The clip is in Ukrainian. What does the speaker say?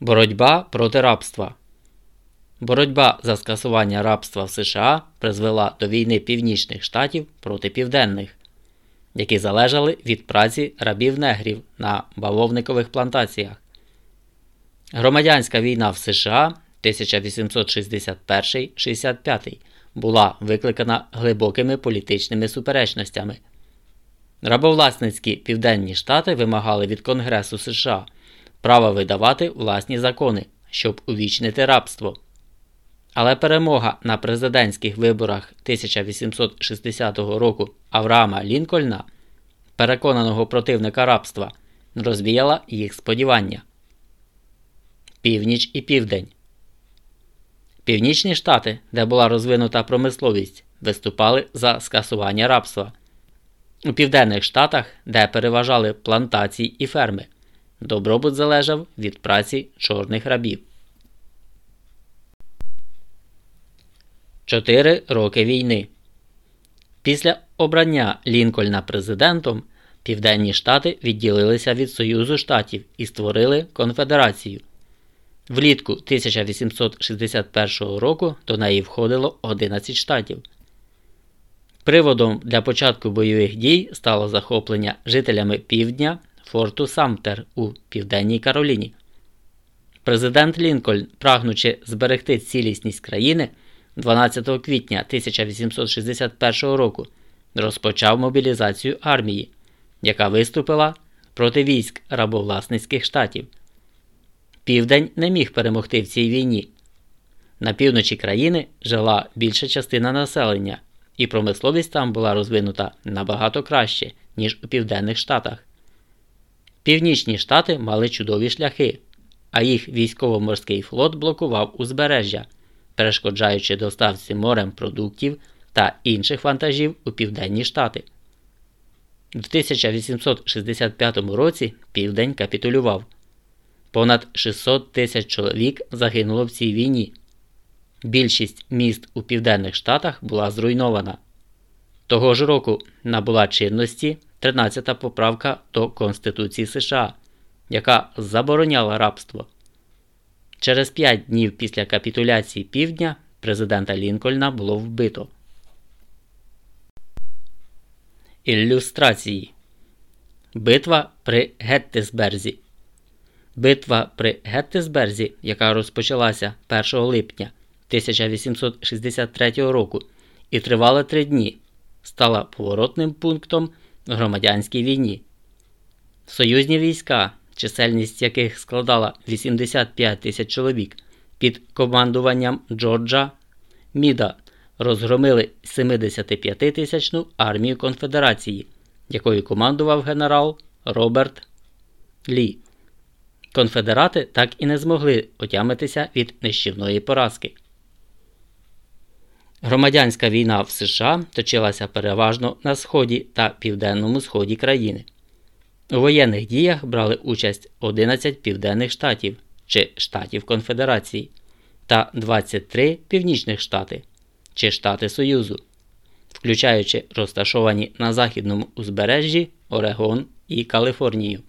Боротьба проти рабства. Боротьба за скасування рабства в США призвела до війни північних штатів проти південних, які залежали від праці рабів-негрів на бавовникових плантаціях. Громадянська війна в США 1861-65 була викликана глибокими політичними суперечностями. Рабовласницькі південні штати вимагали від Конгресу США права видавати власні закони, щоб увічнити рабство. Але перемога на президентських виборах 1860 року Авраама Лінкольна, переконаного противника рабства, розвіяла їх сподівання. Північ і Південь. Північні штати, де була розвинута промисловість, виступали за скасування рабства. У південних штатах, де переважали плантації і ферми, добробут залежав від праці чорних рабів. Чотири роки війни. Після обрання Лінкольна президентом Південні Штати відділилися від Союзу Штатів і створили конфедерацію. Влітку 1861 року до неї входило 11 штатів. Приводом для початку бойових дій стало захоплення жителями півдня форту Самтер у Південній Кароліні. Президент Лінкольн, прагнучи зберегти цілісність країни, 12 квітня 1861 року розпочав мобілізацію армії, яка виступила проти військ рабовласницьких штатів. Південь не міг перемогти в цій війні. На півночі країни жила більша частина населення, і промисловість там була розвинута набагато краще, ніж у Південних Штатах. Північні штати мали чудові шляхи, а їх військово-морський флот блокував узбережжя, перешкоджаючи доставці морем продуктів та інших вантажів у Південні Штати. В 1865 році Південь капітулював. Понад 600 тисяч чоловік загинуло в цій війні. Більшість міст у Південних Штатах була зруйнована. Того ж року набула чинності 13-та поправка до Конституції США, яка забороняла рабство. Через 5 днів після капітуляції Півдня президента Лінкольна було вбито. Ілюстрації Битва при Геттисберзі Битва при Геттисберзі, яка розпочалася 1 липня 1863 року і тривала три дні, стала поворотним пунктом в громадянській війні. Союзні війська, чисельність яких складала 85 тисяч чоловік, під командуванням Джорджа Міда розгромили 75-тисячну армію конфедерації, якою командував генерал Роберт Лі. Конфедерати так і не змогли отямитися від нищівної поразки. Громадянська війна в США точилася переважно на сході та південному сході країни. У воєнних діях брали участь 11 південних штатів чи штатів Конфедерації та 23 північних штати чи штати Союзу, включаючи розташовані на західному узбережжі Орегон і Каліфорнію.